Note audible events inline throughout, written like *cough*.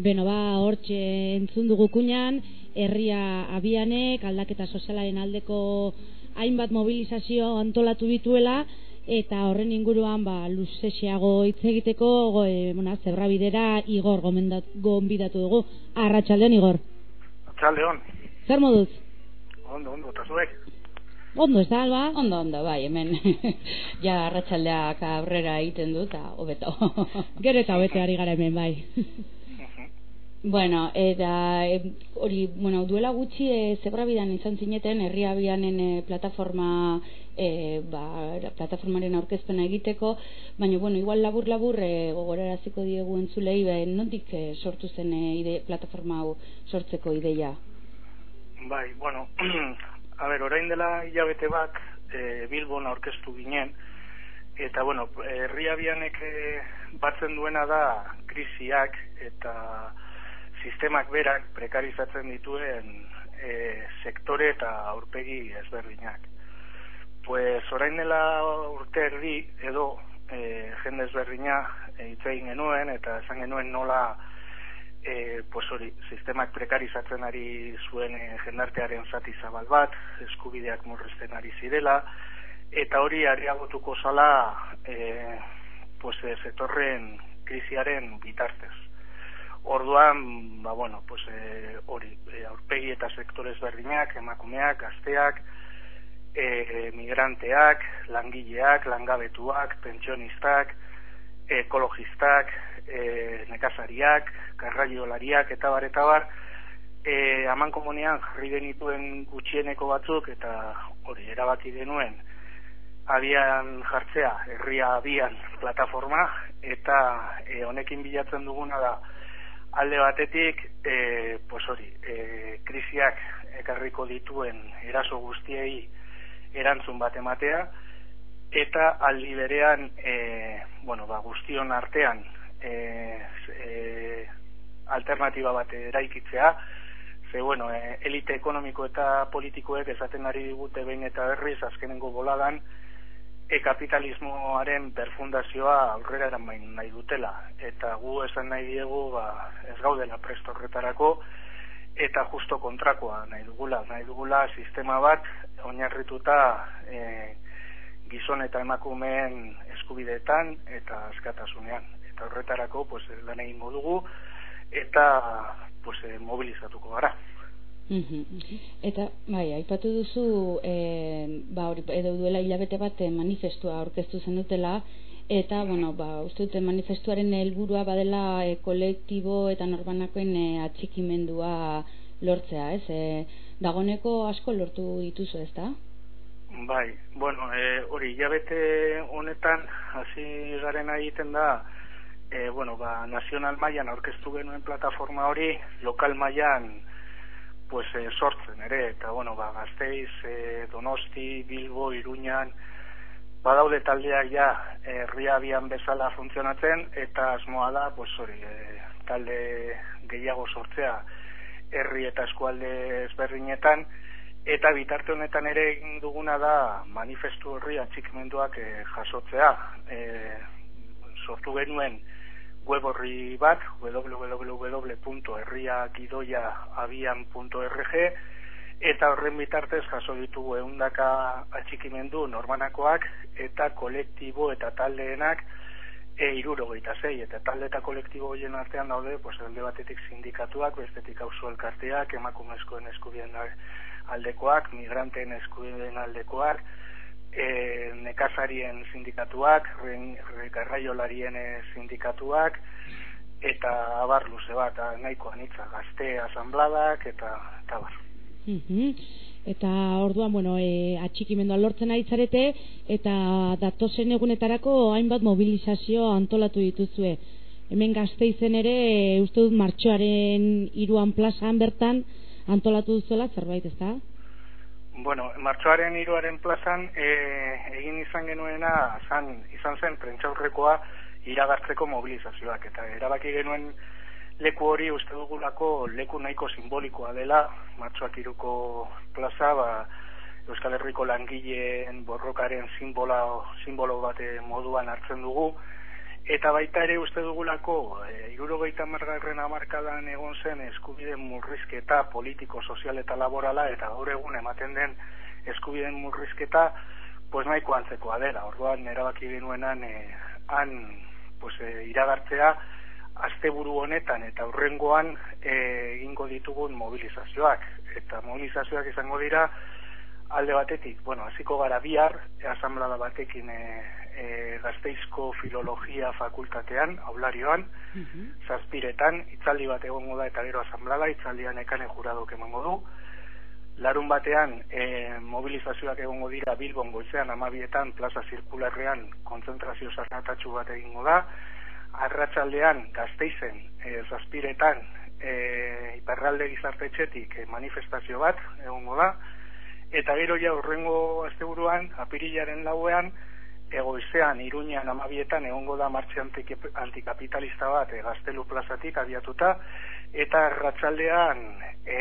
Beno ba, hortxe entzun dugu kuñan, herria abianek, aldaketa sozialaren aldeko hainbat mobilizazio antolatu dituela, eta horren inguruan ba, luzesiago hitz egiteko go, e, bona, zebra bidera Igor gombidatu dugu. Arratxaldeon, Igor. Arratxaldeon. Zer moduz? Ondo, ondo, eta zuek? Ondo, ez da, alba? Ondo, ondo, bai, hemen *laughs* ja arratsaldeak aurrera egiten dut, eta hobeto. Gero eta *laughs* hobeteari gara hemen, bai. Bueno, eta hori, bueno, duela gutxi e, zebra bidan izan zineten herriabianen e, plataforma e, ba, plataformaren aurkezpena egiteko, baina bueno, igual labur labur e, gogoraraziko diegu entzulei, ba, nondik e, sortu zen e, ide, plataforma hau sortzeko ideia? Bai, bueno, *clears throat* a ber, orain dela hilabete bat e, Bilbon aurkeztu ginen, eta bueno, herriabianek e, batzen duena da krisiak eta sistemak berak prekarizatzen dituen e, sektore eta aurpegi ezberdinak. Pues orain dela urte erdi edo e, jende ezberdina e, itzein genuen eta esan genuen nola e, pues hori, sistemak prekarizatzen ari zuen e, jendartearen zati zabal bat, eskubideak murrizten ari zirela, eta hori ariagotuko zala e, pues, e, krisiaren bitartez. Orduan, ba bueno, pues eh hori, e, aurpegi eta sektores berdinak, emakumeak, gazteak, e, migranteak, langileak, langabetuak, pentsionistak, ekologistak, e, nekazariak, garraiolariak eta bar eta bar, e, aman komunean jarri denituen gutxieneko batzuk eta hori erabaki denuen abian jartzea, herria abian plataforma eta e, honekin bilatzen duguna da alde batetik e, pues hori, e, krisiak ekarriko dituen eraso guztiei erantzun bat ematea eta aldi berean e, bueno, ba, guztion artean e, e, alternatiba bat eraikitzea ze bueno, e, elite ekonomiko eta politikoek esaten ari digute behin eta berriz azkenengo boladan e kapitalismoaren perfundazioa aurrera eran nahi dutela. Eta gu esan nahi diegu ba, ez gaudela presto horretarako eta justo kontrakoa nahi dugula. Nahi dugula sistema bat oinarrituta e, gizon eta emakumeen eskubideetan eta askatasunean. Eta horretarako pues, lan egin dugu eta pues, e, mobilizatuko gara Eta, bai, aipatu duzu, e, ba, hori, edo duela hilabete bat eh, manifestua aurkeztu zen dutela, eta, bueno, ba, uste dute manifestuaren helburua badela e, kolektibo eta norbanakoen e, atxikimendua lortzea, ez? E, dagoneko asko lortu dituzu, ez da? Bai, bueno, e, hori, hilabete honetan, hasi garen egiten da, e, bueno, ba, nazional mailan aurkeztu genuen plataforma hori, lokal mailan pues e, sortzen ere. Eta bueno ba Gasteiz, e, Donosti, Bilbo, Iruñan badaude taldeak ja herriabian bezala funtzionatzen eta asmoa da pues hori e, talde gehiago sortzea herri eta eskualde ezberdinetan. Eta bitarte honetan ere egin duguna da manifestu horri atxikimenduak e, jasotzea. E, sortu genuen web horri bat www.herriakidoiaabian.org eta horren bitartez jaso ditugu eundaka atxikimendu normanakoak eta kolektibo eta taldeenak e iruro zei, eta talde eta kolektibo goien artean daude, pues, alde batetik sindikatuak, bestetik hauzu elkarteak, emakumezkoen eskubien aldekoak, migranteen eskubien aldekoak, e, nekazarien sindikatuak, garraiolarien sindikatuak, eta abar luze bat, nahiko anitza, gazte asambladak, eta, eta bar. Eta orduan, bueno, e, atxikimendua lortzen aitzarete, eta datozen egunetarako hainbat mobilizazio antolatu dituzue. Hemen gazte izen ere, e, uste dut martxoaren iruan plazan bertan antolatu duzuela, zerbait ez da? Bueno, martxoaren iruaren plazan e, egin izan genuena zan, izan zen prentxaurrekoa iragartzeko mobilizazioak. Eta erabaki genuen leku hori uste dugulako leku nahiko simbolikoa dela. Martxoak iruko plaza ba, Euskal Herriko langileen borrokaren simbola, simbolo bate moduan hartzen dugu eta baita ere uste dugulako e, irurogeita margarren amarkadan egon zen eskubide murrizketa politiko, sozial eta laborala eta gaur egun ematen den eskubideen murrizketa pues nahiko antzekoa dela. Orduan erabaki genuenan e, han pues, e, iragartzea asteburu honetan eta aurrengoan e, egingo ditugun mobilizazioak eta mobilizazioak izango dira alde batetik, bueno, hasiko gara bihar, asamblada batekin e, e, gazteizko filologia fakultatean, aularioan, uh zazpiretan, itzaldi bat egongo da eta gero asamblada, itzaldian ekane juradok emango du, larun batean e, mobilizazioak egongo dira Bilbon goizean amabietan plaza zirkularrean konzentrazio zarratatxu bat egingo da, arratsaldean gazteizen e, zazpiretan e, iparralde gizartetxetik e, manifestazio bat egongo da, eta gero ja urrengo asteburuan, apirilaren lauean, egoizean, iruñean amabietan egongo da martxe antikapitalista bat e, gaztelu plazatik abiatuta, eta ratxaldean e,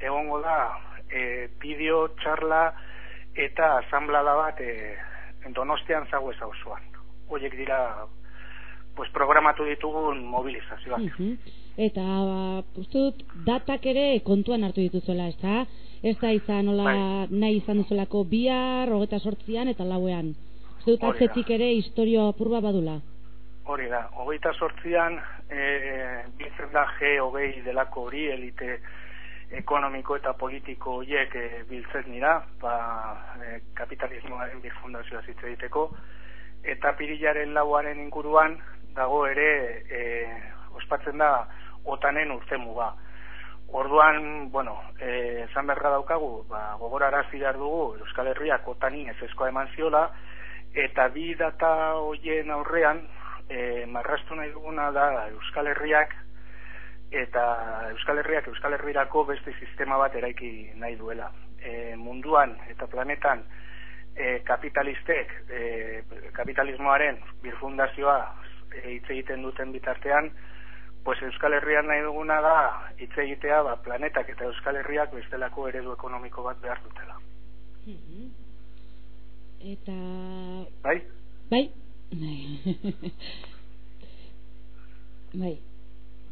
egongo da e, bideo, txarla eta asamblada bat e, donostian zago ez hausuan. Dira pues, programatu ditugun mobilizazioak. Eta, ba, dut, datak ere kontuan hartu dituzuela, ez da? Ez da izan, nola, bai. nahi izan duzulako bihar, hogeta sortzian eta lauean. Ez dut, atzetik ere historio apurba badula. Hori da, hogeita sortzian, e, bizen da G, hogei delako hori, elite, ekonomiko eta politiko horiek e, biltzen dira, ba, e, kapitalismoaren bifundazioa zitze egiteko, eta pirilaren lauaren inguruan dago ere e, ospatzen da otanen urte muga. Orduan, bueno, e, zan berra daukagu, ba, gogorara zidar dugu Euskal Herriak otani ez eskoa eman ziola, eta bi data hoien aurrean, e, marrastu nahi duguna da Euskal Herriak eta Euskal Herriak Euskal Herrirako beste sistema bat eraiki nahi duela. E, munduan eta planetan e, kapitalistek e, kapitalismoaren birfundazioa e, hitz egiten duten bitartean, pues Euskal Herrian nahi duguna da hitz egitea ba, planetak eta Euskal Herriak bestelako eredu ekonomiko bat behar dutela. Mm-hmm. Eta... Bai? Bai? bai.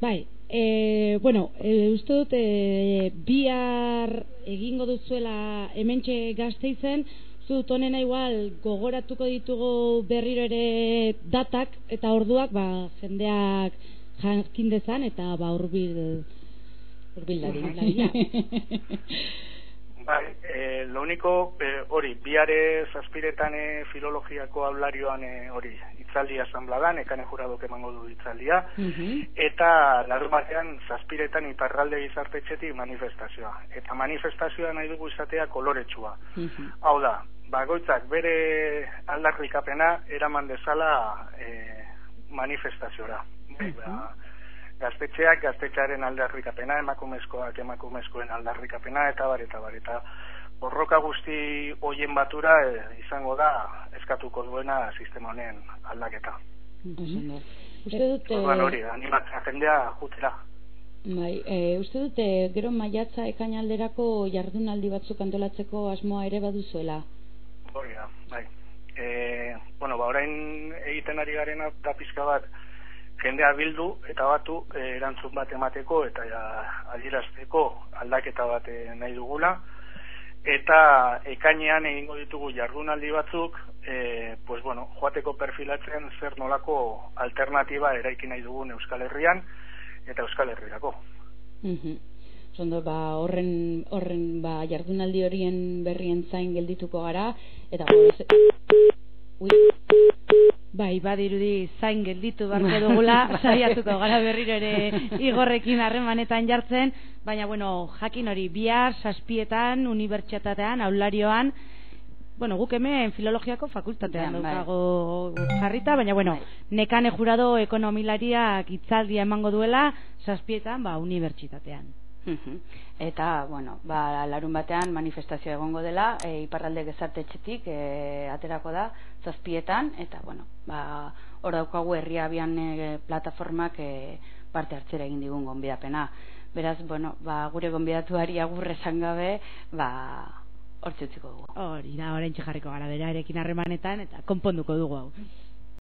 Bai, e, bueno, e, uste dut e, bihar egingo duzuela hementxe gazteizen, uste dut honena igual gogoratuko ditugu berriro ere datak eta orduak ba, jendeak jakin dezan eta ba urbil urbil *laughs* Bai, e, lo único, e, hori, biare zazpiretan e, filologiako hablarioan e, hori, itzaldi asambladan, ekane jurado emango du itzaldia, eta larun batean zazpiretan iparralde gizartetxetik manifestazioa. Eta manifestazioa nahi dugu izatea koloretsua. Hau da, bagoitzak bere aldarrikapena eraman dezala e, manifestaziora. Uh ba, gaztetxeak gaztetxearen aldarrikapena, emakumezkoak emakumezkoen aldarrikapena, eta bar, eta bar, eta borroka guzti hoien batura eh, izango da eskatuko duena sistema honen aldaketa. Uste dute... Orduan hori, animatzen jendea jutera. Bai, e, uste dute gero maiatza ekainalderako jardunaldi batzuk antolatzeko asmoa ere baduzuela? Hori da, bai. E, bueno, ba, orain egiten ari garen da pizka bat, jendea bildu eta batu e, erantzun bat emateko eta ja, adierazteko aldaketa bat e, nahi dugula. Eta ekainean egingo ditugu jardunaldi batzuk e, pues bueno, joateko perfilatzen zer nolako alternatiba eraiki nahi dugun Euskal Herrian eta Euskal Herriako mm Zondo, ba, horren, horren ba, jardunaldi horien berrien zain geldituko gara eta Ui. Bai, badirudi zain gelditu barko *laughs* dugula, saiatuko gara berriro ere igorrekin harremanetan jartzen, baina bueno, jakin hori bihar, saspietan, unibertsitatean, aularioan, bueno, guk hemen filologiako fakultatean bai. dukago jarrita, baina bueno, bai. nekane jurado ekonomilariak itzaldia emango duela, saspietan, ba, unibertsitatean. Eta, bueno, ba, larun batean manifestazioa egongo dela, e, iparralde gezarte txetik, e, aterako da, zazpietan, eta, bueno, ba, hor daukagu herria abian e, plataformak e, parte hartzera egin digun gonbidapena. Beraz, bueno, ba, gure gonbidatuari agurre gabe, ba, hortzi utziko dugu. Hori da, orain jarriko gara bera erekin harremanetan, eta konponduko dugu hau.